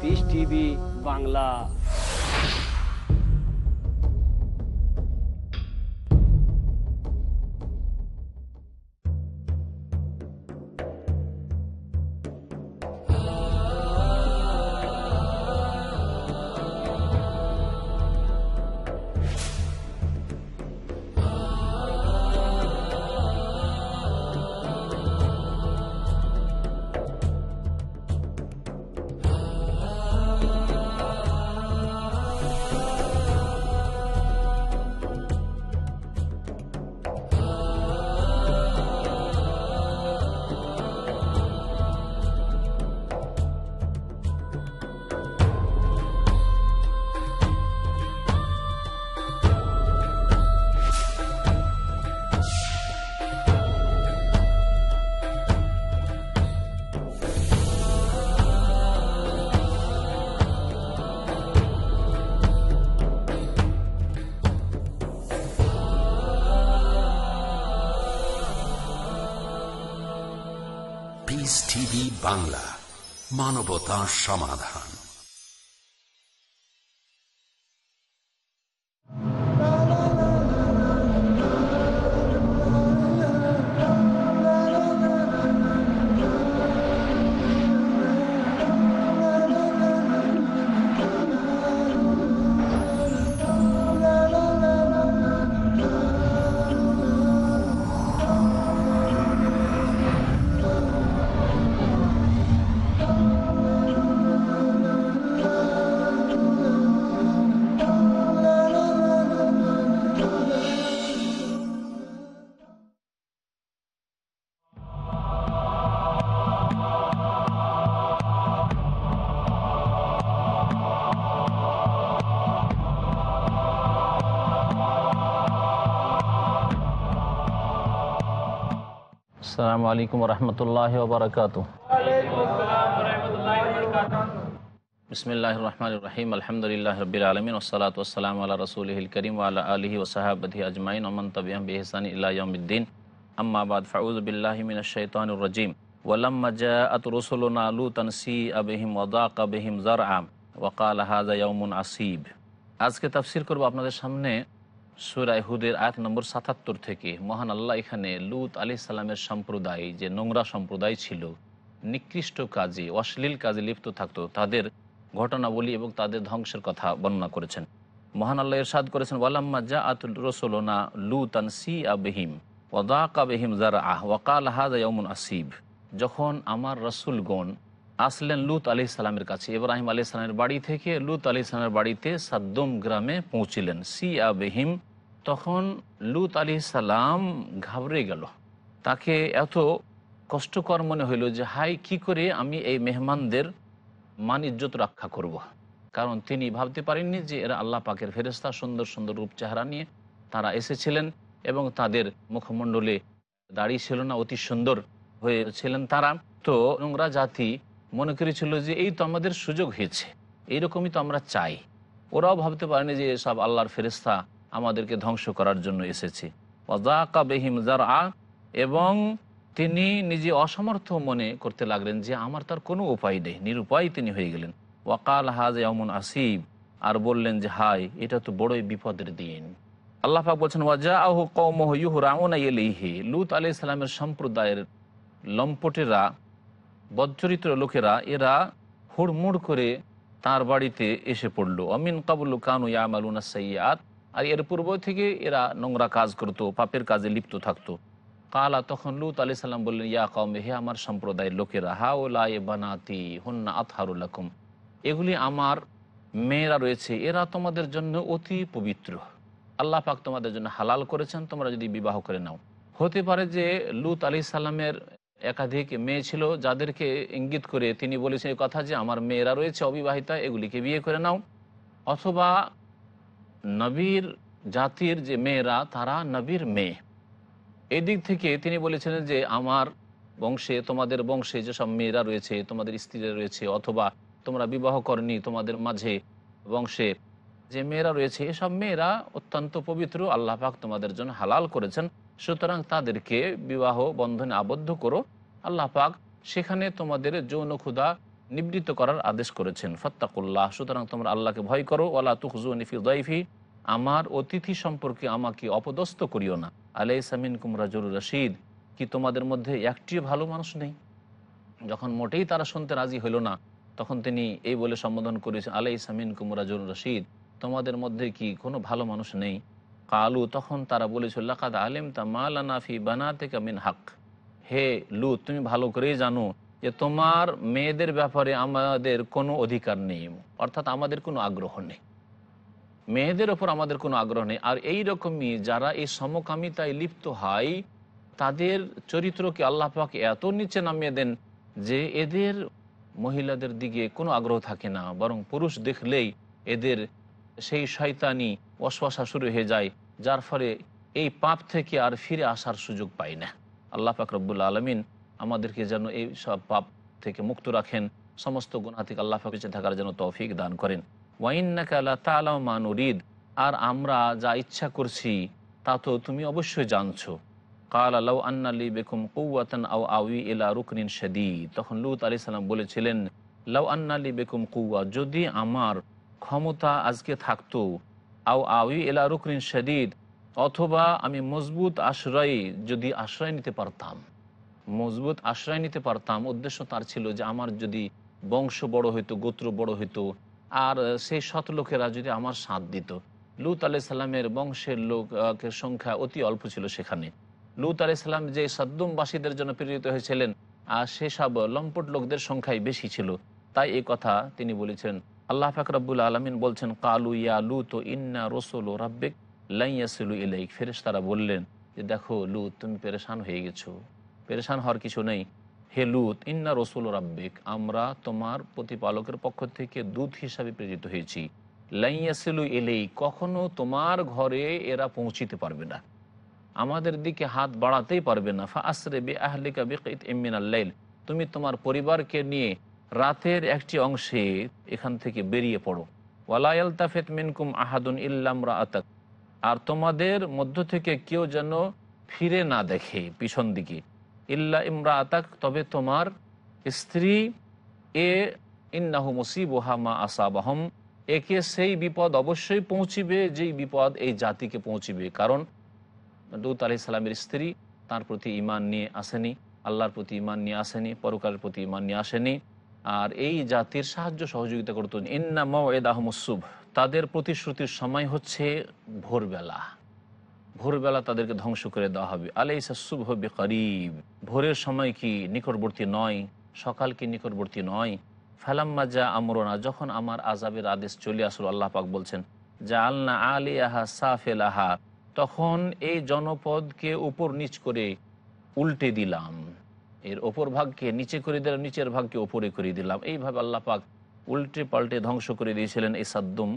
Piece TV Bangla Bangla মানবতা সমাধান। আসসালামু আলাইকুম রহমতুল্লাহ বারকাত বিসমিল্লাহ রহমান রহিম আলহামদুলিল্লাহ রবিল আলমিন ওসালাত ওসালাম আল্লাহ রসুলহিল করিম আল্লাহ আলহি ওসাহাবদি আজমাইন ওমন তবিয়াম বেহসান ইলাইমদ্দিন আম্মাবাদ ফাউজবিল্লাহমিন শৈতানুর রজিম ওয়ালাম্মা জাআত রসুলনা লুতান সি আবহিম ওদাক আবহিম জার আম ওয়াকাল হাজা ইয়ামুন আসিব আজকে তাফসির করব আপনাদের সামনে সুরাই হুদের আয়াত নম্বর সাতাত্তর থেকে, মহান আল্লাহ এখানে লুত আলি সাল্লামের সম্প্রদায়, যে নোংরা সম্প্রদায় ছিল, নিকৃষ্ট কাজে, অশ্লীল কাজে লিপ্ত থাকতো, তাদের ঘটনাবলী এবং তাদের ধ্বংসের কথা বর্ণনা করেছেন। মহান আল্লাহ এরশাদ করেছেন, ওয়ালাম্মা জা আতুল রসোলোনা রসোলনা লুতান সি আবহিম ওদাক আবহিম জারা আহ ওয়াকাল হাজ আসিব। যখন আমার রসুলগণ আসলেন লুত আলি সালামের কাছে। ইব্রাহিম আলি সালামের বাড়ি থেকে লুত আলি সালামের বাড়িতে সাদ্দম গ্রামে পৌঁছিলেন। সি আবহিম তখন লুত আলি সালাম ঘাবড়ে গেল। তাকে এত কষ্টকর মনে হইল যে হাই কি করে আমি এই মেহমানদের মান ইজ্জত রক্ষা করব। কারণ তিনি ভাবতে পারেননি যে, এরা আল্লাহ পাকের ফেরেস্তা সুন্দর সুন্দর রূপ চেহারা নিয়ে তারা এসেছিলেন এবং তাদের মুখমণ্ডলে দাঁড়িয়ে ছিল না, অতি সুন্দর হয়েছিলেন তারা। তো নোংরা জাতি মনে করেছিল যে এই তো আমাদের সুযোগ হয়েছে। এইরকমই তো আমরা চাই। ওরাও ভাবতে পারেনি যে এসব আল্লাহর ফেরেস্তা আমাদেরকে ধ্বংস করার জন্য এসেছে। ওজাকা বেহিম জার আ এবং তিনি নিজে অসমর্থ মনে করতে লাগলেন যে আমার তার কোনো উপায় নেই, নিরুপায় তিনি হয়ে গেলেন। ওয়াকাল হাজ এমন আসিব আর বললেন যে হাই এটা তো বড়ই বিপদের দিন। আল্লাহ পাক বলছেন ওয়াজা আহ কৌমহ ইহুরাউন এলিহি লুত আলি ইসলামের সম্প্রদায়ের লম্পটেরা বজ্জরিত্র লোকেরা, এরা হুড়মুড় করে তার বাড়িতে এসে পড়ল। অমিন কাবুল কানু ইয়ামালুনা সৈয়াদ আর এর পূর্ব থেকে এরা নোংরা কাজ করতো, পাপের কাজে লিপ্ত থাকতো। কালা তখন লুত আলি সাল্লাম বললেন, ইয়া কম হে আমার সম্প্রদায়ের লোকেরা হা ও লা এ বানাতি হন্না আতহারুল্লাকুম এগুলি আমার মেয়েরা রয়েছে, এরা তোমাদের জন্য অতি পবিত্র। আল্লাহ পাক তোমাদের জন্য হালাল করেছেন, তোমরা যদি বিবাহ করে নাও। হতে পারে যে লুত আলি সাল্লামের একাধিক মেয়ে ছিল যাদেরকে ইঙ্গিত করে তিনি বলেছেন এই কথা যে আমার মেয়েরা রয়েছে অবিবাহিতা, এগুলিকে বিয়ে করে নাও। অথবা নবীর জাতির যে মেয়েরা, তারা নবীর মেয়ে। এদিক থেকে তিনি বলেছিলেন যে, আমার বংশে, তোমাদের বংশে যেসব মেয়েরা রয়েছে, তোমাদের স্ত্রীরা রয়েছে, অথবা তোমরা বিবাহ করনি তোমাদের মাঝে বংশে, যে মেয়েরা রয়েছে, এসব মেয়েরা অত্যন্ত পবিত্র, আল্লাহ পাক তোমাদের জন্য হালাল করেছেন। সুতরাং তাদেরকে বিবাহ বন্ধনে আবদ্ধ করো। আল্লাহ পাক সেখানে তোমাদের যৌন ক্ষুধা নিবৃত্ত করার আদেশ করেছেন। ফত্তাকুল্লাহ, সুতরাং তোমরা আল্লাহকে ভয় করো। ওলা তুখজুনি ফি দইফি, আমার অতিথি সম্পর্কে আমাকে অপদস্থ করিও না। আলাই সামিন কুমরা কুমরাজুর রশিদ, কি তোমাদের মধ্যে একটিও ভালো মানুষ নেই? যখন মোটেই তারা শুনতে রাজি হইল না, তখন তিনি এই বলে সম্বোধন করেছেন আলাই সামিন কুমরাজুর রশিদ, তোমাদের মধ্যে কি কোনো ভালো মানুষ নেই? কালু, তখন তারা বলেছিল লাকাদ আলিম তা মালানাফি বানাতে কামিন হাক। হে লু তুমি ভালো করেই জানো যে তোমার মেয়েদের ব্যাপারে আমাদের কোনো অধিকার নেই, অর্থাৎ আমাদের কোনো আগ্রহ নেই। মেয়েদের ওপর আমাদের কোনো আগ্রহ নেই। আর এই রকমই যারা এই সমকামিতায় লিপ্ত হয়, তাদের চরিত্রকে আল্লাহ পাক এত নিচে নামিয়ে দেন যে এদের মহিলাদের দিকে কোনো আগ্রহ থাকে না, বরং পুরুষ দেখলেই এদের সেই শয়তানি অশ্বাসা শুরু হয়ে যায়। যার ফলে এই পাপ থেকে আর ফিরে আসার সুযোগ পাই না। আল্লাহ পাক রব্বুল আলমিন আমাদেরকে যেন এই সব পাপ থেকে মুক্ত রাখেন। সমস্ত গুণা থেকে আল্লাহ বেঁচে থাকার যেন তৌফিক দান করেন। ওয়াইন্নাকা আল্লাহ তালা মানুরিদ আর আমরা যা ইচ্ছা করছি, তা তো তুমি অবশ্যই জানছো। কাল আল্লাহ আন্নালি বেকুম কৌয়াতন আউ আউই এলা রুকনিন সেদি তখন লুত আলি সাল্লাম বলেছিলেন, লাউ আন্নালি বেকুম কৌয়া যদি আমার ক্ষমতা আজকে থাকতো আও আউই এলা রুকনিন শদীদ, অথবা আমি মজবুত আশ্রয়ে যদি আশ্রয় নিতে পারতাম। মজবুত আশ্রয় নিতে পারতাম, উদ্দেশ্য তার ছিল যে আমার যদি বংশ বড় হইতো, গোত্র বড় হইতো, আর সেই সৎ লোকেরা যদি আমার সাথ দিত। লুত আলাই সাল্লামের বংশের লোকের সংখ্যা অতি অল্প ছিল সেখানে। লুত আলাই সাল্লাম যে সাদ্দুমবাসীদের জন্য প্রেরিত হয়েছিলেন, আর সেসব লম্পট লোকদের সংখ্যাই বেশি ছিল। তাই এই কথা তিনি বলেছেন আল্লাহ ফাকরাবুল আলমিন বলছেন, কালু ইয়া লুত, ইন্না রসুল রাব্বিক লাইয়াসিলু ইলাইক। ফেরেশ তারা বললেন যে, দেখো লুত, তুমি পেরেশান হয়ে গেছো। পেরেশান হওয়ার কিছু নেই। হে লুত, ইন্না রসুল রাব্বিক, আমরা তোমার প্রতিপালকের পক্ষ থেকে দূত হিসাবে প্রেরিত হয়েছি। লাইয়াসিলু এলেই কখনো তোমার ঘরে এরা পৌঁছিতে পারবে না। আমাদের দিকে হাত বাড়াতেই পারবে না। ফা আসরে বে আহলিকা বেকিত ইমিন আল্লাইল তুমি তোমার পরিবারকে নিয়ে রাতের একটি অংশে এখান থেকে বেরিয়ে পড়ো। ওয়ালায়াল তাফেত মিনকুম আহাদুন ইল্লাম আতাক আর তোমাদের মধ্য থেকে কেউ যেন ফিরে না দেখে পিছন দিকে। ইল্লা ইমরা আতাক তবে তোমার স্ত্রী এ ইন্নাহু মুসিবহা মা আসাবাহম। একে সেই বিপদ অবশ্যই পৌঁছিবে, যেই বিপদ এই জাতিকে পৌঁছিবে। কারণ লুত আলি সালামের স্ত্রী তার প্রতি ইমান নিয়ে আসেনি, আল্লাহর প্রতি ইমান নিয়ে আসেনি, পরকালের প্রতি ইমান নিয়ে আসেনি। আর এই জাতির সাহায্য সহযোগিতা করত ইন্না মওয়েদ আহমসুব তাদের প্রতিশ্রুতির সময় হচ্ছে ভোরবেলা। ভোরবেলা তাদেরকে ধ্বংস করে দেওয়া হবে। আলাইসা শুভ হবে করিব ভোরের সময় কি নিকটবর্তী নয়? সকাল কি নিকটবর্তী নয়? ফালাম্মা যা আমরনা, যখন আমার আজাবের আদেশ চলে আসলো, আল্লাহ পাক বলছেন যা আলনা আলি আহা সাফেল আহা তখন এই জনপদকে উপর নিচ করে উল্টে দিলাম। এর ওপর ভাগকে নিচে করে দিলাম, নিচের ভাগকে ওপরে করে দিলাম। এইভাবে আল্লাহ পাক উল্টে পাল্টে ধ্বংস করে দিয়েছিলেন এই সাদ্দুম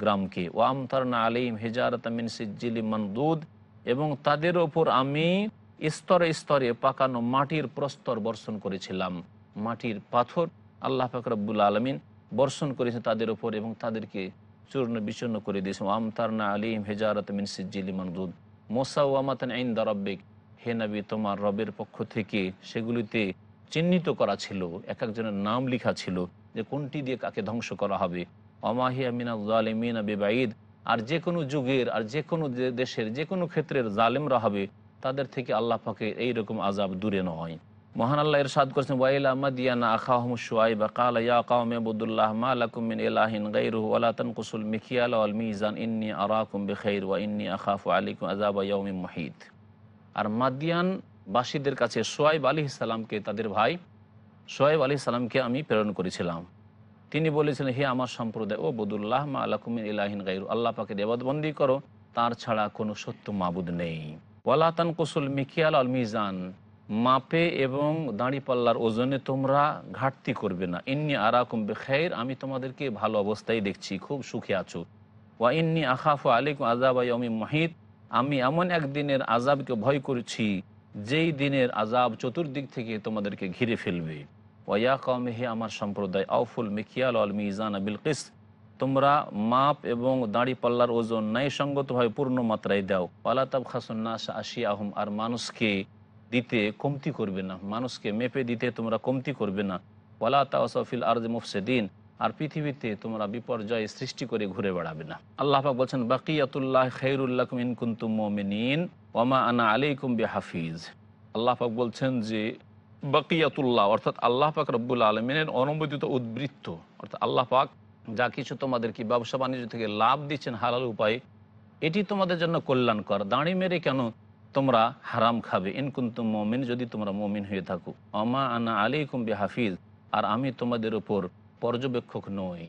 গ্রামকে। ও আমতারনা আলিম হেজারতামিন সিজ্জিলি মন্দুদ এবং তাদের ওপর আমি স্তরে স্তরে পাকানো মাটির প্রস্তর বর্ষণ করেছিলাম। মাটির পাথর আল্লাহ ফাকরাবুল আলমিন বর্ষণ করেছে তাদের ওপর এবং তাদেরকে চূর্ণ বিচূর্ণ করে দিয়েছে। আমতারনা আলিম হেজারত মিন সিজ্জিলি মন্দুদ। মোসা ওয়ামাতান আইন দারাব্বিক হে নবী, তোমার রবের পক্ষ থেকে সেগুলিতে চিহ্নিত করা ছিল এক একজনের নাম লেখা ছিল যে কোনটি দিয়ে কাকে ধ্বংস করা হবে। অমাহিয়া মিনা বেবাঈদ, আর যে কোনো যুগের, আর যে কোনো দেশের, যে কোনো ক্ষেত্রের জালেমরা হবে, তাদের থেকে আল্লাহ পাকে এইরকম আজাব দূরে নয়। মহান আল্লাহ ইরশাদ করেছেন, ওয়াইলা মাদিয়ানা আখাহম শুয়াইব কালা ইয়া কাওম আবুদুল্লাহ মা লাকুম মিন ইলাহিন গায়রুহু, ওয়ালা তানকুসুল মিকিয়াল ওয়াল মিজান, ইন্নী আরাকুম বিখাইর, ওয়া ইন্নী আখাফু আলাইকুম আযাবা ইয়াউমিন মুহিত। আর মাদিয়ান বাসীদের কাছে সোয়াইব আলী সালামকে, তাদের ভাই সোয়াইব আলী সালামকে আমি প্রেরণ করেছিলাম। তিনি বলেছিলেন, হে আমার সম্প্রদায়, ও বদুল্লাহ মা আলাকুমিন ইলাহিন গাইরু, আল্লাহ পাকে দেবাদবন্দি করো, তার ছাড়া কোনো সত্য মাবুদ নেই। ওয়ালাতান কুসুল মিকিয়াল আল মিজান, মাপে এবং দাঁড়িপাল্লার ওজনে তোমরা ঘাটতি করবে না। ইন্নি আরাকুম বেখাইর, আমি তোমাদেরকে ভালো অবস্থায় দেখছি, খুব সুখে আছো। ওয়া ইন্নি আখাফু আলিকুম আজাব আমি মাহিদ আমি এমন একদিনের আজাবকে ভয় করছি, যেই দিনের আজাব চতুর্দিক থেকে তোমাদেরকে ঘিরে ফেলবে। ওয়া কম হে আমার সম্প্রদায়, আউফুল মিকিয়াল আল মিজান বিলকিস তোমরা মাপ এবং দাঁড়ি পাল্লার ওজন ন্যায়সঙ্গতভাবে পূর্ণ মাত্রায় দাও। পালাতাব খাসুন্নাস আশি আহম আর মানুষকে দিতে কমতি করবে না। মানুষকে মেপে দিতে তোমরা কমতি করবে না। ওয়ালা তাওয়াসফিল আরজ মুফসেদিন আর পৃথিবীতে তোমরা বিপর্যয় সৃষ্টি করে ঘুরে বেড়াবে না। আল্লাহ বলছেন, বাকিয়াতুল্লাহ খৈরুল্লাহ ইন কুন্তুম মোমিনিন, ওমা আনা আলাইকুম বি হাফিজ আল্লাহ পাক বলছেন যে, বাকিয়াতুল্লাহ, অর্থাৎ আল্লাহ পাক রব্বুল আলমিনের অনুমোদিত উদ্বৃত্ত, অর্থাৎ আল্লাহ পাক যা কিছু তোমাদেরকে ব্যবসা বাণিজ্য থেকে লাভ দিচ্ছেন হালাল উপায়ে, এটি তোমাদের জন্য কল্যাণকর। দাঁড়ি মেরে কেন তোমরা হারাম খাবে? ইনকুন্তুম মমিন, যদি তোমরা মমিন হয়ে থাকো। অমা আনা আলাইকুম বি হাফিজ আর আমি তোমাদের উপর পর্যবেক্ষক নই।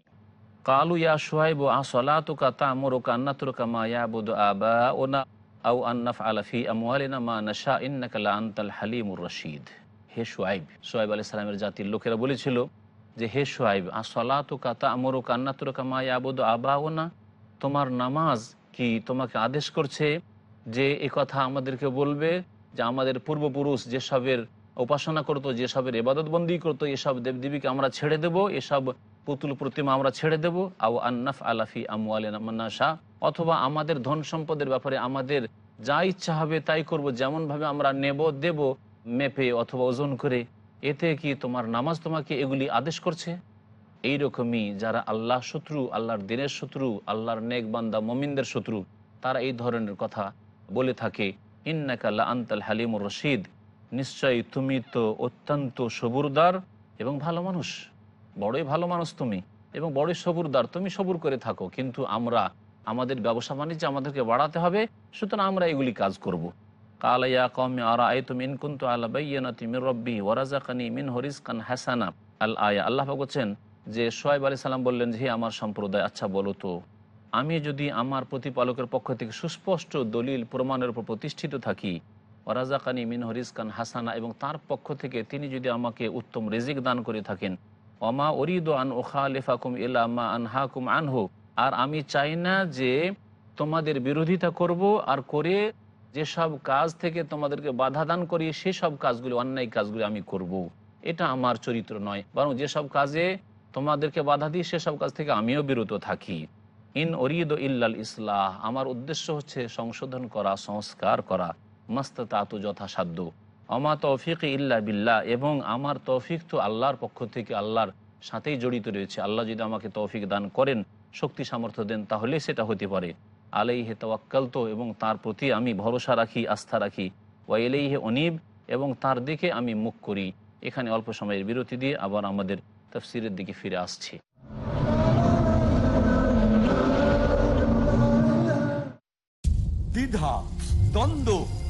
কালু ইয়া সোহাইব আসলাতুকা তামরুকা আন্নাতুরকা মা ইয়াবুদু আবা ওনা আউ আন্নাফ আলাফি আমওয়ালিনা মা নাশা, ইন্নাকা লা আনতাল হালিমুর রশিদ। হে সোয়াইব সোয়াইব আলাইহিস সালামের জাতির লোকেরা বলেছিল যে, হে সোয়াইব আসলাতুকা তামরুকা আন্নাতুরকা মা ইয়াবুদু আবা ওনা তোমার নামাজ কি তোমাকে আদেশ করছে যে, এ কথা আমাদেরকে বলবে যে, আমাদের পূর্বপুরুষ যেসবের উপাসনা করতো, যেসবের এবাদতবন্দি করতো, এসব দেবদেবীকে আমরা ছেড়ে দেব, এসব পুতুল প্রতিমা আমরা ছেড়ে দেব। আও আন্নাফ আলাফি আমুয়ালিনাশা অথবা আমাদের ধন সম্পদের ব্যাপারে আমাদের যা ইচ্ছা হবে তাই করব, যেমনভাবে আমরা নেব, দেব, মেপে অথবা ওজন করে। এতে কি তোমার নামাজ তোমাকে এগুলি আদেশ করছে? এই রকমই যারা আল্লাহ শত্রু, আল্লাহর দিনের শত্রু, আল্লাহর নেক বান্দা, মমিনদের শত্রু, তারা এই ধরনের কথা বলে থাকে। ইন্নাকাল্লা আন্তাল হালিমুর রশিদ। নিশ্চয়ই তুমি তো অত্যন্ত সবুরদার এবং ভালো মানুষ। বড়ই ভালো মানুষ তুমি এবং বড়ই সবুরদার। তুমি সবুর করে থাকো, কিন্তু আমরা, আমাদের ব্যবসা বাণিজ্য আমাদেরকে বাড়াতে হবে, সুতরাং আমরা এগুলি কাজ করব। কালাইয়া কমে আরা আয় তুমি ইনকুন্ত আল্লাহ বাইয়ানাতি মির রব্বি ওয়ারাজাকানি মিন হরিসকান হাসানা। আল আয়া, আল্লাহ বলছেন যে সোয়াইব আলি সাল্লাম বললেন যে আমার সম্প্রদায় আচ্ছা বলো তো, আমি যদি আমার প্রতিপালকের পক্ষ থেকে সুস্পষ্ট দলিল প্রমাণের উপর প্রতিষ্ঠিত থাকি ওরাজাকানি মিন হরিসকান হাসানা এবং তার পক্ষ থেকে তিনি যদি আমাকে উত্তম রেজিক দান করে থাকেন। অমা অরিদ আন ওখা লেফাকুম ইলামা আনহাকুম আনহু। আর আমি চাই না যে তোমাদের বিরোধিতা করব আর করে যেসব কাজ থেকে তোমাদেরকে বাধা দান করি, সেসব কাজগুলি, অন্যায় কাজগুলি আমি করব। এটা আমার চরিত্র নয়। বরং যেসব কাজে তোমাদেরকে বাধা দিই, সেসব কাজ থেকে আমিও বিরত থাকি। ইন অরিদ ইল্লাল ইসলাহ, আমার উদ্দেশ্য হচ্ছে সংশোধন করা, সংস্কার করা। মস্ত তাতু যথাসাধ্য। অমা তৌফিক ইল্লা বিল্লাহ, এবং আমার তৌফিক তো আল্লাহর পক্ষ থেকে আল্লাহর সাথেই জড়িত রয়েছে। আল্লাহ যদি আমাকে তৌফিক দান করেন, শক্তি সামর্থ্য দেন, তাহলে সেটা হতে পারে। আলাই হে তওয়াক্কাল তো এবং তার প্রতি আমি ভরসা রাখি, আস্থা রাখি। ওয়াইলেই হে অনিব এবং তার দিকে আমি মুখ করি। এখানে অল্প সময়ের বিরতি দিয়ে আবার আমাদের তফসিরের দিকে ফিরে আসছি। দ্বিধা, দ্বন্দ্ব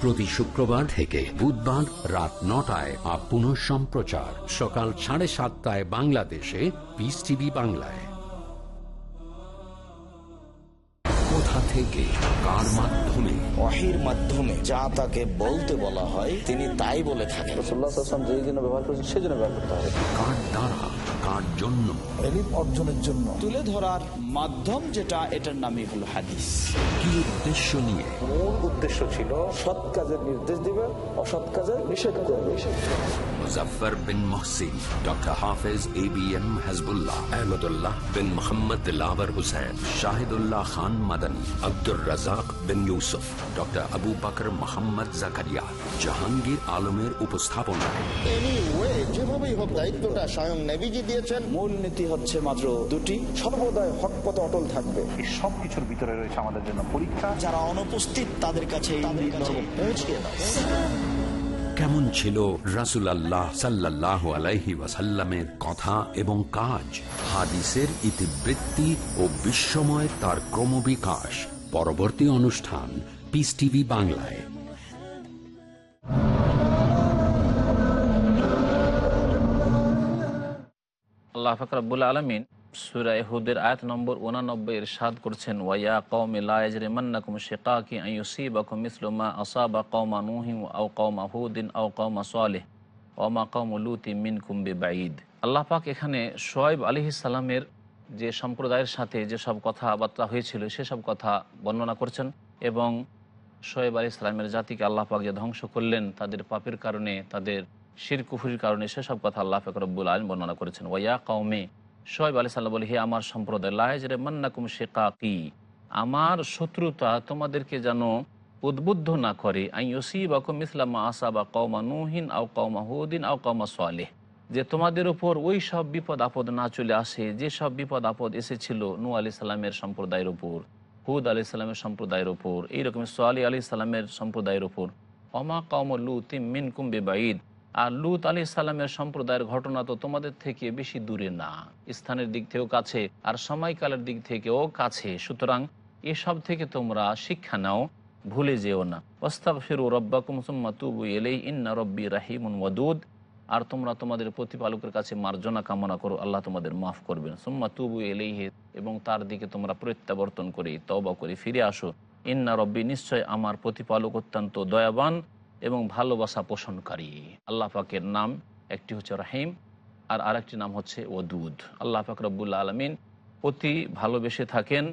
প্রতি শুক্রবার থেকে বুধবার রাত নটায় আর পুনঃ সম্প্রচার। সকাল সাড়ে সাতটায় বাংলাদেশে পিস টিভি বাংলায়। কোথা থেকে কার মাধ্যমে মাধ্যমে যা তাকে বলতে বলা হয় তিনি তাই বলে থাকেন। ব্যবহার করেছেন সেই জন্য ব্যবহার করতে হবে কার দ্বারা? কার জন্য। অর্জনের জন্য। তুলে ধরার মাধ্যম যেটা এটার নামই হলো হাদিস। কি উদ্দেশ্য নিয়ে? মূল উদ্দেশ্য ছিল সৎ কাজের নির্দেশ দিবে অসৎ কাজের নিষেধ করবে। Muzaffar bin Mohsin doctor Hafez A B M Hazbullah Ahmadullah bin Mohammad lover Hussain Shahidullah Khan Madani Abdur Razzak bin Yusuf doctor Abu Bakr Mohammad Zakaria Jahangir আলমের উপস্থাপনায় anyway, যেভাবেই হোক দায়িত্বটা স্বয়ং নেভিজি দিয়েছেন। মূল নীতি হচ্ছে মাত্র দুটি। সর্বদাই হক পথে অটল থাকবে। এই সব কিছুর ভিতরে রয়েছে আমাদের জন্য পরীক্ষা। যারা অনুপস্থিত তাদের কাছে এই নির্দেশ পৌঁছে দাও কেমন ছিল রাসুলাল্লাহ সাল্লাহ আলাইহি ওয়াসাল্লামের কথা এবং কাজ? হাদিসের ইতিবৃত্তি ও বিশ্বময় তার ক্রমবিকাশ। পরবর্তী অনুষ্ঠান পিস টিভি বাংলায়। আল্লাহ ফাকরাবুল আলমিন সুরা হুদের আয়াত নম্বর উনানব্বই এর সাদ করছেন ওয়া কৌমে লাজরিমান্নাকুম শেকাকি আইসিবাকুম মিসলুমা আসাবা কৌমা নুহিম আও কৌমা হুদিন আও কৌমা সালেহ ওমা কৌম লুতি মিন কুম্বে বাঈদ আল্লাহ পাক এখানে সোয়েব আলি সালামের যে সম্প্রদায়ের সাথে যেসব কথাবার্তা হয়েছিল সেসব কথা বর্ণনা করছেন এবং সোয়েব আলী ইসলামের জাতিকে আল্লাহ যে ধ্বংস করলেন, তাদের পাপের কারণে, তাদের শির কুফুরির কারণে সেসব কথা আল্লাহ পাক রব্বুল আলম বর্ণনা করেছেন। ওয়া কৌমে শোয়েব আলী সাল্লাম বলে, হে আমার সম্প্রদায় লাহেজ রে মান্নাকুম শেকাকি, আমার শত্রুতা তোমাদেরকে যেন উদ্বুদ্ধ না করে। আইসি বা মিসলামা আসা বা কৌমা নুহিন আও কৌমা হুদিন আও কৌমা সোয়ালেহ যে তোমাদের উপর ওই সব বিপদ আপদ না চলে আসে, যে সব বিপদ আপদ এসেছিল নু আলি সাল্লামের সম্প্রদায়ের উপর, হুদ আলি সাল্লামের সম্প্রদায়ের উপর, এইরকম সোয়ালি আলি সাল্লামের সম্প্রদায়ের উপর। অমা কৌম লুত মিন কুম্বে বাইদ আর লুত আলি সাল্লামের সম্প্রদায়ের ঘটনা তো তোমাদের থেকে বেশি দূরে না। স্থানের দিক থেকেও কাছে আর সময়কালের দিক থেকেও কাছে। সুতরাং এসব থেকে তোমরা শিক্ষা নাও, ভুলে যেও না। ওস্তাক ফিরু রব্বাকুম সুম্মা তুবু এলেই ইন্না রব্বি রাহিমুন ওয়াদুদ। আর তোমরা তোমাদের প্রতিপালকের কাছে মার্জনা কামনা করো, আল্লাহ তোমাদের মাফ করবেন। সুম্মা তুবু এলেই হে এবং তার দিকে তোমরা প্রত্যাবর্তন করে তবা করে ফিরে আসো। ইন্না রব্বি নিশ্চয় আমার প্রতিপালক অত্যন্ত দয়াবান। এবং ভালোবাসা পোষণকারী। আল্লাহ পাকের নাম একটি হচ্ছে রাহিম, আর আরেকটি নাম হচ্ছে ওদুদ। আল্লাহ পাক রব্বুল্লা আলমিন অতি ভালোবেসে থাকেন,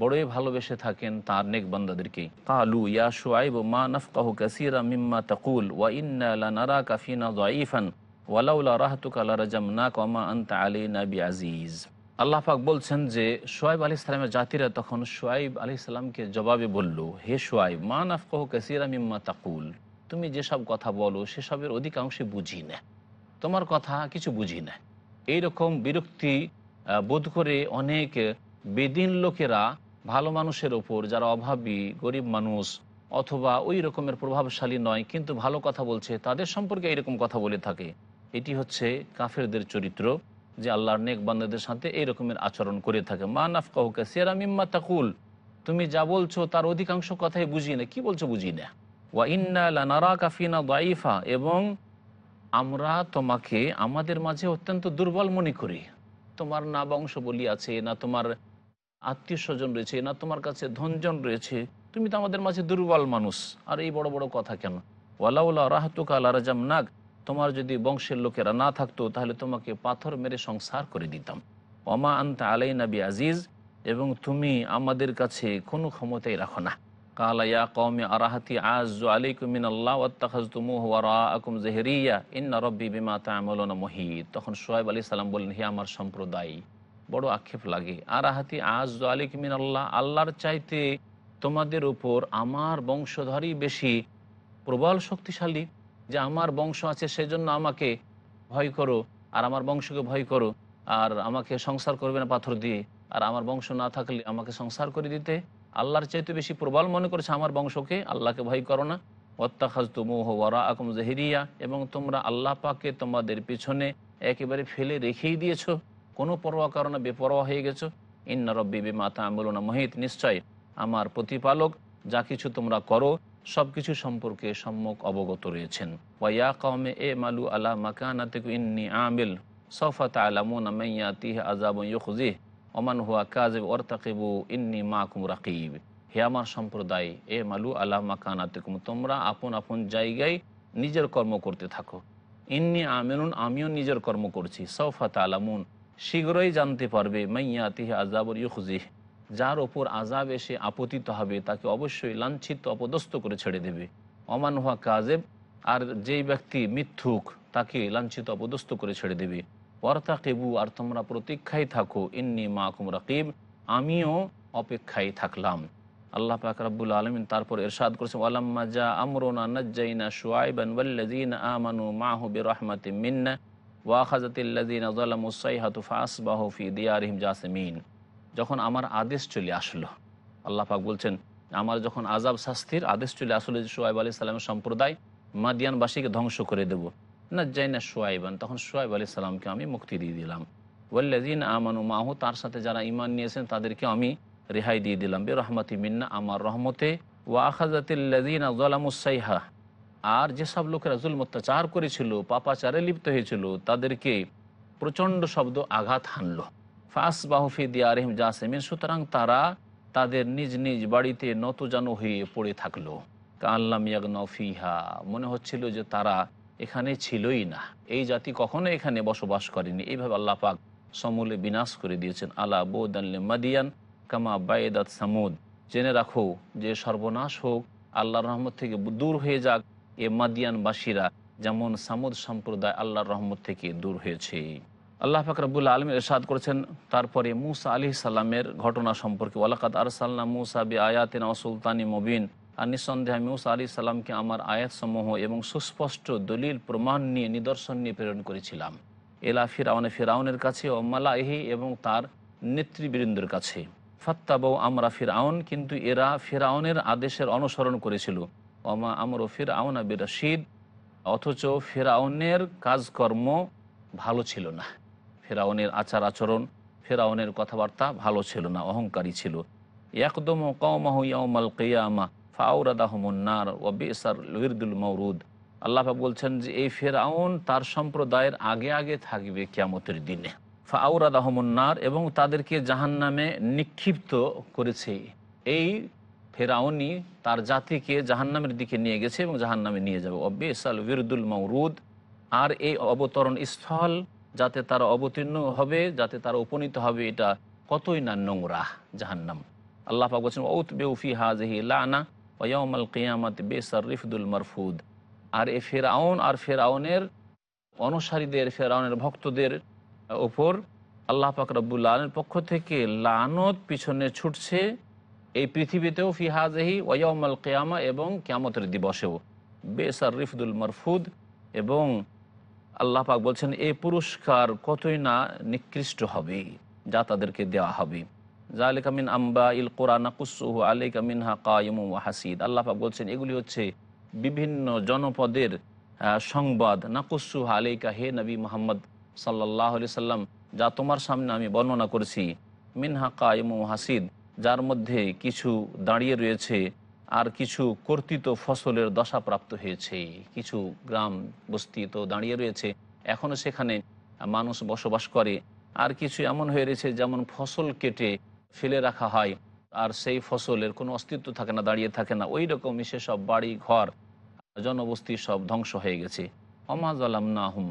বড়ই ভালোবেসে থাকেন তার নেক বান্দাদেরকে কালু, ইয়া শুআইব, মা নাফকাহু কাসীরা মিম্মা তাকুল, ওয়া ইন্না লানারাকা ফিনা যায়ীফান ওয়ালাউলা রাহতুকা লারাজামনাকা, ওয়া মা আনতা আলাইনা বিআজিজ আল্লাহ পাক বলছেন যে সোয়াইব আলী ইসলামের জাতিরা তখন সোয়াইব আলী ইসলামকে জবাবে বলল, হে সোয়াইব মা নাফকাহু কাসীরা মিম্মা তাকুল। তুমি যেসব কথা বলো, সেসবের অধিকাংশই বুঝি না। তোমার কথা কিছু বুঝি না। এইরকম বিরক্তি বোধ করে অনেক বেদিন লোকেরা ভালো মানুষের ওপর, যারা অভাবী, গরিব মানুষ অথবা ওই রকমের প্রভাবশালী নয়, কিন্তু ভালো কথা বলছে, তাদের সম্পর্কে এইরকম কথা বলে থাকে। এটি হচ্ছে কাফেরদের চরিত্র, যে আল্লাহর নেক বান্দাদের সাথে এই রকমের আচরণ করে থাকে। মা নাফকাহুকে সেরা মিম্মা তাকুল, তুমি যা বলছো তার অধিকাংশ কথাই বুঝি না। কি বলছো বুঝি না? ওয়া ইন্না লানারা কাফিনা দাইফা এবং আমরা তোমাকে, আমাদের মাঝে অত্যন্ত দুর্বল মনে করি। তোমার না বংশ বলি আছে, না তোমার আত্মীয় স্বজন রয়েছে, না তোমার কাছে ধনজন রয়েছে। তুমি তো আমাদের মাঝে দুর্বল মানুষ। আর এই বড় বড় কথা কেন? ওয়ালাউলা রাহতুকা রাজাম নাগ তোমার যদি বংশের লোকেরা না থাকতো, তাহলে তোমাকে পাথর মেরে সংসার করে দিতাম। অমা আন্তা আলাই নাবি আজিজ এবং তুমি আমাদের কাছে কোনো ক্ষমতাই রাখো না। কালা ইয়া কওমি আরাহাতি আযু আলাইকুম মিনাল্লাহ ওয়াত্তাখাযতুমুহু ওয়ারাআকুম যাহরিয়া ইন্না রাব্বি বিমা তা'মালুনা মুহিত তখন শুআয়ব আলাইহিস সালাম বললেন, হে আমার সম্প্রদায়, বড় আক্ষেপ লাগে। আরাহাতি আযু আলাইকুম মিনাল্লাহ আল্লাহর চাইতে তোমাদের উপর আমার বংশধরই বেশি প্রবল শক্তিশালী, যে আমার বংশ আছে সেজন্য আমাকে ভয় করো, আর আমার বংশকে ভয় করো, আর আমাকে সংসার করবে না পাথর দিয়ে, আর আমার বংশ না থাকলে আমাকে সংসার করে দিতে আল্লাহর চাইতে বেশি প্রবল মনে করেছে আমার বংশকে, আল্লাহকে ভয় করো না। অত্যাখাজ তুমুহ ওয়ারা আকুম জহেরিয়া, এবং তোমরা আল্লাহ পাকে তোমাদের পিছনে একেবারে ফেলে রেখেই দিয়েছ। কোনো পরোয়া কারণে বেপরোয়া হয়ে গেছো। ইন্না রব্বি বিমাতা আমলনা মহিত, নিশ্চয় আমার প্রতিপালক যা কিছু তোমরা করো সব কিছু সম্পর্কে সম্মুখ অবগত রয়েছেন। ওয়া কওমে, এ মালু আলা মাকানাতিকু ইন্নি আমিল সফা তালামুন মাইয়াতিহ আযাবু ইউখজিহ। ওমান হুয়া কাজিব ওরতাকিবু ইন্নি মাকুম রাকিব। হে আমার সম্প্রদায়, এ মালু আলা মাকানাতিকুম, তোমরা আপন আপন জায়গায় নিজের কর্ম করতে থাকো। ইন্নি আমিনুন, আমিও নিজের কর্ম করছি। সৌফা আলামুন শীঘ্রই জানতে পারবে মাইয়া মাইয়াতিহ আজাবর ইউখজিহ। যার ওপর আজাব এসে আপতিত হবে, তাকে অবশ্যই লাঞ্ছিত, অপদস্থ করে ছেড়ে দেবে। অমান হওয়া কাজেব আর যেই ব্যক্তি মিথ্যুক, তাকে লাঞ্ছিত, অপদস্থ করে ছেড়ে দেবে। ওয়ার্তা কেবু আর তোমরা প্রতীক্ষায় থাকো, ইন্নি মাকুম রাকিব, আমিও অপেক্ষায় থাকলাম। আল্লাহ পাক রাব্বুল আলমিন তারপর এরশাদ করেছেন, ওয়ালাম্মা যা আমরুনা নাজ্জাইনা শুআইবান ওয়াল্লাযীনা আমানু মাহু বিরহমাতিম মিন্না ওয়াখাজাতিল্লাযীনা যালামু সাইহাতু ফাসবাহু ফি দিয়ারিহিম জাসিমিন। যখন আমার আদেশ চলে আসলো, আল্লাহ পাক বলছেন, আমার যখন আজাব শাস্তির আদেশ চলে আসলো যে সোয়াইব আলী সালামের সম্প্রদায়, মাদিয়ানবাসীকে ধ্বংস করে দেব। না যাই না সোয়াইবান তখন সোয়াইব আলী সালামকে আমি মুক্তি দিয়ে দিলাম। ওয়াল্লাদিন আমানু মাহু, তার সাথে যারা ইমান নিয়েছেন তাদেরকে আমি রেহাই দিয়ে দিলাম। বে রহমতি মিন্না আমার রহমতে। ওয়া আখাজাতিল্লাদিন জলামুসাইহা আর যেসব লোকেরা জুল অত্যাচার করেছিল, পাপাচারে লিপ্ত হয়েছিল, তাদেরকে প্রচণ্ড শব্দ আঘাত হানল। ফাস বাহুফি দিয়ারিম জাসেমিন, সুতরাং তারা তাদের নিজ নিজ বাড়িতে নতজানু হয়ে পড়ে থাকল। কাল্লাম ইয়াগনফিহা মনে হচ্ছিল যে তারা এখানে ছিলই না। এই জাতি কখনো এখানে বসবাস করেনি। এইভাবে আল্লাহ পাক সমূলে বিনাশ করে দিয়েছেন। আলা বৌদাল্লে মাদিয়ান কামা বায়েদাত সামুদ। জেনে রাখো যে সর্বনাশ হোক, আল্লাহর রহমত থেকে দূর হয়ে যাক এ মাদিয়ানবাসীরা, যেমন সামুদ সম্প্রদায় আল্লাহর রহমত থেকে দূর হয়েছে। আল্লাহ ফাকরাবুল আলম এরশাদ করেছেন, তারপরে মুসা আলি সাল্লামের ঘটনা সম্পর্কে ওয়ালাকাত আরসাল্লাম মুসা বি আয়াতিন সুলতানি মবিন। আর নিঃসন্দেহে মুসা আলি সাল্লামকে আমার আয়াতসমূহ এবং সুস্পষ্ট দলিল, প্রমাণ নিয়ে, নিদর্শন নিয়ে প্রেরণ করেছিলাম। এলা ফিরাউনে, ফিরাউনের কাছে ও মালাহি এবং তার নেতৃবৃন্দের কাছে। ফাত্তাবৌ আমরা ফিরাউন, কিন্তু এরা ফিরাউনের আদেশের অনুসরণ করেছিল। অমা আমর ফিরাউন আবির রশিদ অথচ ফেরাউনের কাজকর্ম ভালো ছিল না। ফেরাউনের আচার আচরণ, ফেরাউনের কথাবার্তা ভালো ছিল না, অহংকারী ছিল। একদম কৌমাহ ইয়ামাল কেয়ামা ফাউরাদাহমুন্নার ও বেসার লহিরদুল মৌরুদ আল্লাহ বলছেন যে, এই ফেরাউন তার সম্প্রদায়ের আগে আগে থাকবে কিয়ামতের দিনে। ফাউরাদাহমুন্নার এবং তাদেরকে জাহান নামে নিক্ষিপ্ত করেছে। এই ফেরাউনি তার জাতিকে জাহান্নামের দিকে নিয়ে গেছে এবং জাহান্নামে নিয়ে যাবে। অবেসাল বিরদুল মৌরুদ আর এই অবতরণ স্থল যাতে তারা অবতীর্ণ হবে, যাতে তারা উপনীত হবে, এটা কতই না নোংরা জাহান্নাম। আল্লাহ বলছেন ঔত বেউফি হাজহি লানা। ওয়াউমাল কিয়ামত বেসার রিফদুল মারফুদ। আর এ ফেরাউন, আর ফেরাউনের অনুসারীদের, ফেরাউনের ভক্তদের ওপর আল্লাহ পাক রব্বুল পক্ষ থেকে লানত পিছনে ছুটছে এই পৃথিবীতেও ফিহাজহি ওয়াউমাল কেয়ামা এবং কেয়ামতের দিবসেও। বেসার রিফদুল মারফুদ এবং আল্লাহ পাক বলছেন এই পুরস্কার কতই না নিকৃষ্ট হবে, যা তাদেরকে দেওয়া হবে। জালিকা মিন আম্বা আলিকা হাসিদ আল্লাহ বলছেন, এগুলি হচ্ছে বিভিন্ন জনপদের সংবাদ। নাকুসু আলাইকা হে নবী মোহাম্মদ সাল্লাহ আলি সাল্লাম, যা তোমার সামনে আমি বর্ণনা করেছি। মিনহা কায়ম হাসিদ, যার মধ্যে কিছু দাঁড়িয়ে রয়েছে আর কিছু কর্তৃত ফসলের দশাপ্রাপ্ত হয়েছে। কিছু গ্রাম বস্তি তো দাঁড়িয়ে রয়েছে এখনও সেখানে মানুষ বসবাস করে। আর কিছু এমন হয়ে রয়েছে যেমন ফসল কেটে ফেলে রাখা হয়। আর সেই ফসলের কোনো অস্তিত্ব থাকে না, দাঁড়িয়ে থাকে না। ওই রকমই সেসব বাড়ি ঘর জনবস্তি সব ধ্বংস হয়ে গেছে। অমা জালাম না হুম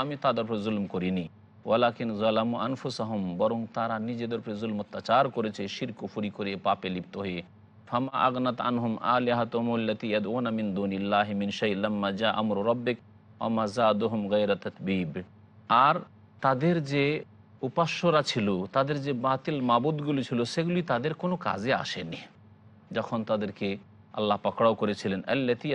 আমি তাদের উপর জুলুম করিনি। ওয়ালাকিন জালাম আনফুসাহম, বরং তারা নিজেদের উপরে জুলম অত্যাচার করেছে শির কুফুরি করে পাপে লিপ্ত হয়ে। ফামা আগনাত আনহুম আলিহাতমুল্লাতি ইয়াদউনা মিন দুনিল্লাহি মিন শাইইন লাম্মা জা আমরু রাব্বিক গায়রা তাতবিব। আর তাদের যে উপাস্যরা ছিল, তাদের যে বাতিল মাবুদগুলি ছিল, সেগুলি তাদের কোনো কাজে আসেনি। যখন তাদেরকে আল্লাহ পাকড়াও করেছিলেন, আল্লাতি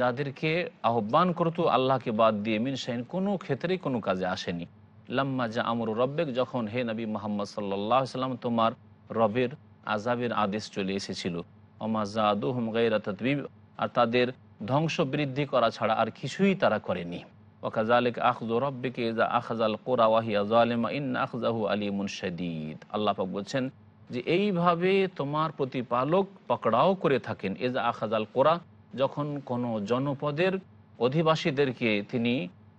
যাদেরকে আহ্বান করতো আল্লাহকে বাদ দিয়ে, মিন কোনো ক্ষেত্রেই কোনো কাজে আসেনি। লাম্মা জা আমর রব্বেক, যখন হে নবী মোহাম্মদ সাল্লাহ সাল্লাম, তোমার রবের আজাবের আদেশ চলে এসেছিল অমা জাদুহম গাইরা তদ্বিব আর তাদের ধ্বংস বৃদ্ধি করা ছাড়া আর কিছুই তারা করেনি। ওকাজালিক আখজু রব্বিকে যা আখজাল কোরা ওয়াহিয়া জালেমা ইন আখজাহু আলিমুন শদীদ। আল্লাহ পাক বলছেন যে, এইভাবে তোমার প্রতিপালক পকড়াও করে থাকেন। এজা আখাজাল কোরা যখন কোনো জনপদের অধিবাসীদেরকে তিনি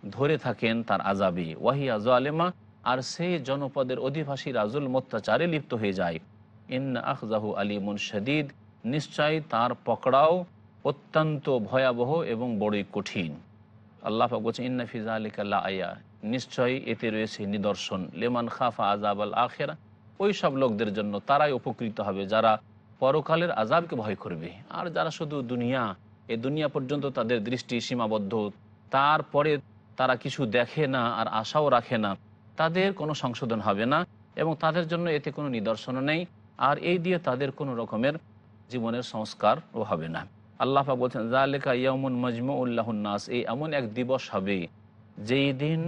ধরে থাকেন তার আজাবে ওয়াহিয়া জালেমা আর সেই জনপদের অধিবাসী রাজুল মত্যাচারে লিপ্ত হয়ে যায়। ইন আখজাহু আলিমুন শদীদ, নিশ্চয় তার পকড়াও অত্যন্ত ভয়াবহ এবং বড়ই কঠিন। আল্লাহ ইন্না ফিজা আলিকাল্লা আয়া। নিশ্চয়ই এতে রয়েছে নিদর্শন। লেমান খাফা আজাব আল আখেরা। ওই সব লোকদের জন্য তারাই উপকৃত হবে যারা পরকালের আজাবকে ভয় করবে। আর যারা শুধু দুনিয়া, এ দুনিয়া পর্যন্ত তাদের দৃষ্টি সীমাবদ্ধ, তারপরে তারা কিছু দেখে না আর আশাও রাখে না, তাদের কোনো সংশোধন হবে না এবং তাদের জন্য এতে কোনো নিদর্শনও নেই। আর এই দিয়ে তাদের কোনো রকমের জীবনের সংস্কারও হবে না। আল্লাহ বলছেন জালেকা ইয়ামুন মজমু উল্লাহনাস এই এমন এক দিবস হবে যেই দিন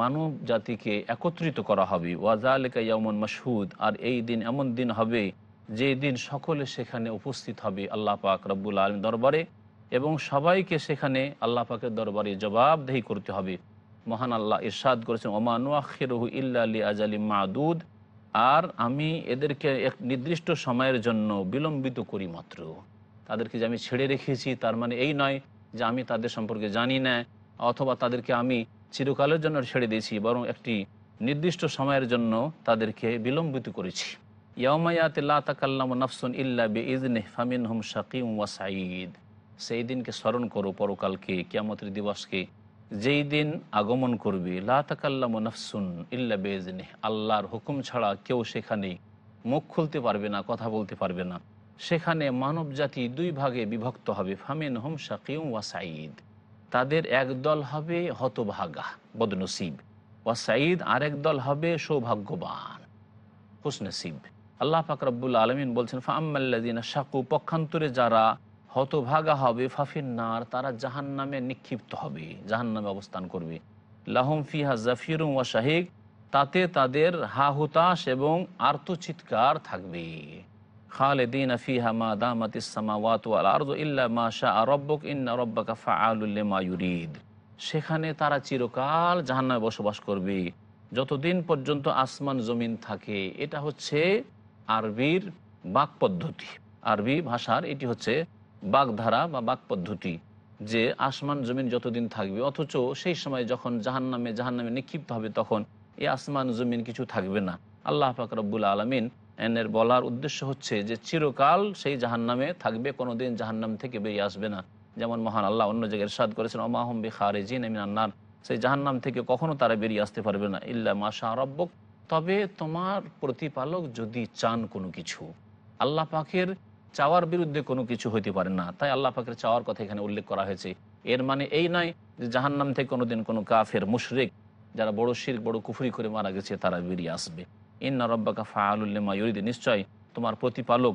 মানব জাতিকে একত্রিত করা হবে। ওয়া ওয়াজালেকা ইয়ামুন মশহুদ, আর এই দিন এমন দিন হবে যেই দিন সকলে সেখানে উপস্থিত হবে আল্লাহ পাক রব্বুল আলম দরবারে এবং সবাইকে সেখানে আল্লাহ পাকের দরবারে জবাবদেহি করতে হবে। মহান আল্লাহ ইরশাদ করেছেন ওমানু আখিরহু ইল্লা আলী আজালি মাদুদ আর আমি এদেরকে এক নির্দিষ্ট সময়ের জন্য বিলম্বিত করি মাত্র। তাদেরকে যে আমি ছেড়ে রেখেছি, তার মানে এই নয় যে আমি তাদের সম্পর্কে জানি না, অথবা তাদেরকে আমি চিরকালের জন্য ছেড়ে দিয়েছি, বরং একটি নির্দিষ্ট সময়ের জন্য তাদেরকে বিলম্বিত করেছি। নাফসুন হুম শাকিম সেই দিনকে স্মরণ করো, পরকালকে, কিয়ামতের দিবসকে। যেই দিন আগমন করবে লাতাকাল্লাম নফসুন ইল্লা বেজনে আল্লাহর হুকুম ছাড়া কেউ সেখানে মুখ খুলতে পারবে না, কথা বলতে পারবে না। সেখানে মানব জাতি দুই ভাগে বিভক্ত হবে। ফামিন হোম শাকিম ওয়া সাঈদ। তাদের এক দল হবে হতভাগা, বদনসিব। ওয়া সাঈদ আরেক দল হবে সৌভাগ্যবান হুসনসিব আল্লাহ ফাকরাবুল আলমিন বলছেন ফাম্মাল্লাদিন শাকু পক্ষান্তরে যারা হতভাগা হবে ফাফিন নার তারা জাহান নামে নিক্ষিপ্ত হবে জাহান নামে অবস্থান করবে। লাহম ফিহা জাফির ওয়া শাহিক, তাতে তাদের হা হুতাশ এবং আর্তচিৎকার থাকবে। খালেদিন ফিহা মা দামাতিস সামাওয়াত ওয়াল আরদু ইল্লা মা শাআ রব্বুক, ইন্না ইউরিদ। সেখানে তারা চিরকাল জাহান্নামে বসবাস করবে। যতদিন পর্যন্ত আসমান জমিন থাকে, এটা হচ্ছে আরবির বাক পদ্ধতি। আরবি ভাষার এটি হচ্ছে বাগধারা বা বাক পদ্ধতি, যে আসমান জমিন যতদিন থাকবে, অথচ সেই সময় যখন জাহান্নামে জাহান্নামে নিক্ষিপ্ত হবে, তখন এই আসমান জমিন কিছু থাকবে না। আল্লাহ পাক রব্বুল আলমিন এনের বলার উদ্দেশ্য হচ্ছে যে চিরকাল সেই জাহান্নামে থাকবে কোনো কোনোদিন জাহান্নাম থেকে বেরিয়ে আসবে না। যেমন মহান আল্লাহ অন্য জায়গায় ইরশাদ করেছেন ওমাহম বি খারেজিন এমিন আন্নার সেই জাহান্নাম থেকে কখনো তারা বেরিয়ে আসতে পারবে না। ইল্লা মাশা রব্বক। তবে তোমার প্রতিপালক যদি চান কোনো কিছু, আল্লাহ পাকের চাওয়ার বিরুদ্ধে কোনো কিছু হইতে পারে না। তাই আল্লাহ পাকের চাওয়ার কথা এখানে উল্লেখ করা হয়েছে। এর মানে এই নয় যে জাহান্নাম থেকে কোনোদিন কোনো কাফের, মুশরিক, যারা বড় শির বড় কুফরি করে মারা গেছে, তারা বেরিয়ে আসবে। ইন্না রব্বাকা ফাআলুল্লিমা ইউরিদে নিশ্চয় তোমার প্রতিপালক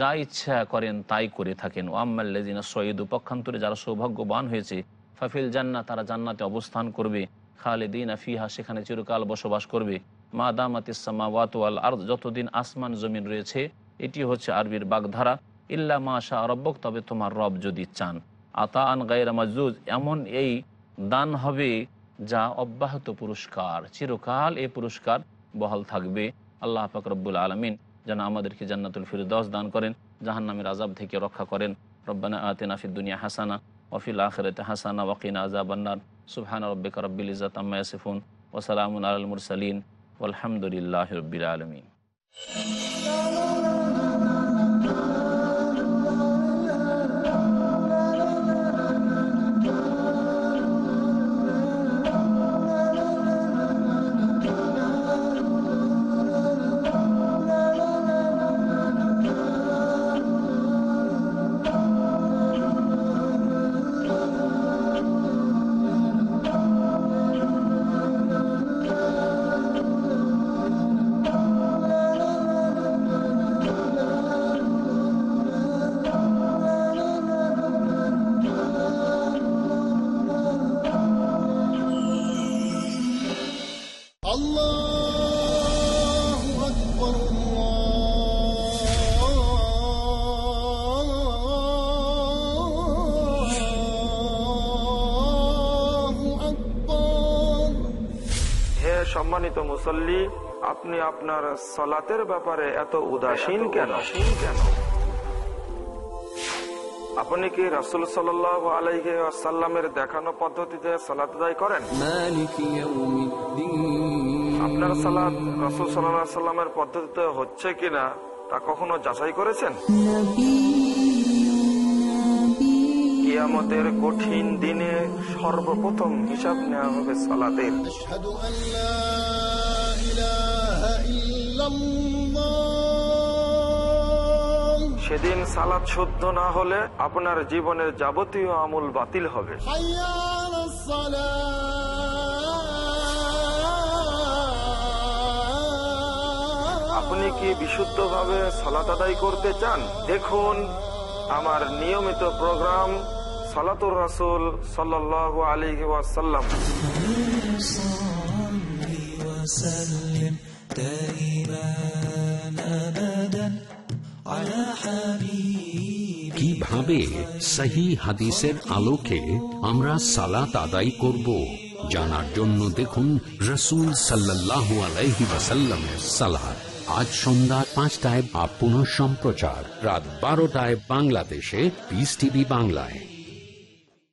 যা ইচ্ছা করেন তাই করে থাকেন। ও আম্মাল্লাজিনা সঈদ পক্ষান্তরে যারা সৌভাগ্যবান হয়েছে, ফাফিল জান্না তারা জান্নাতে অবস্থান করবে। খালেদিন ফিহা সেখানে চিরকাল বসবাস করবে। মা দামাতিসামা ওয়াতওয়াল আর যতদিন আসমান জমিন রয়েছে, এটি হচ্ছে আরবির বাগধারা। ইল্লা মা শাহ রব্বক তবে তোমার রব যদি চান। আতা আন গায়রা মাজুজ এমন এই দান হবে যা অব্যাহত পুরস্কার, চিরকাল এই পুরস্কার বহাল থাকবে। আল্লাহ পাক রব্বুল আলমিন যেন আমাদেরকে জান্নাতুল ফিরদৌস দান করেন, জাহান্নামের আজাব থেকে রক্ষা করেন। রব্বানা আতেনা দুনিয়া হাসানা ওফিল আখরাতে হাসানা ওয়াকিন আজাবান্নার সুবহান রব্বিক রব্বিল ইজ্জাত আম্মা ইয়াসিফুন ওয়া সালামুন আলমুর মুরসালিন। আলহামদুলিল্লাহ রাব্বিল আলামিন। সম্মানিত মুসল্লি আপনি আপনার সলাতের ব্যাপারে এত উদাসীন কেন? কেন আপনি কি রাসুল সাল আলাইহি আসাল্লামের দেখানো পদ্ধতিতে সালাত আদায় করেন? আপনার সালাত রাসুল সাল্লাহ সাল্লামের পদ্ধতিতে হচ্ছে কিনা তা কখনো যাচাই করেছেন? কিয়ামতের কঠিন দিনে সর্বপ্রথম হিসাব নেওয়া হবে ইল্লাল্লাহ। সেদিন সালাদ শুদ্ধ না হলে আপনার জীবনের যাবতীয় আমূল বাতিল হবে। আপনি কি বিশুদ্ধভাবে সালাত আদায় করতে চান? দেখুন আমার নিয়মিত প্রোগ্রাম সালাতুর রাসুল সাল্লাহ আলী ওয়াসাল্লাম। কীভাবে সহি হাদিসের আলোকে আমরা সালাত আদায় করব, জানার জন্য দেখুন রসুল সাল্লাল্লাহু আলাইহি ওয়াসাল্লামের সালাত। আজ সন্ধ্যা পাঁচটায় বা পুনঃ সম্প্রচার, রাত বারোটায় বাংলাদেশে পিস টিভি বাংলায়।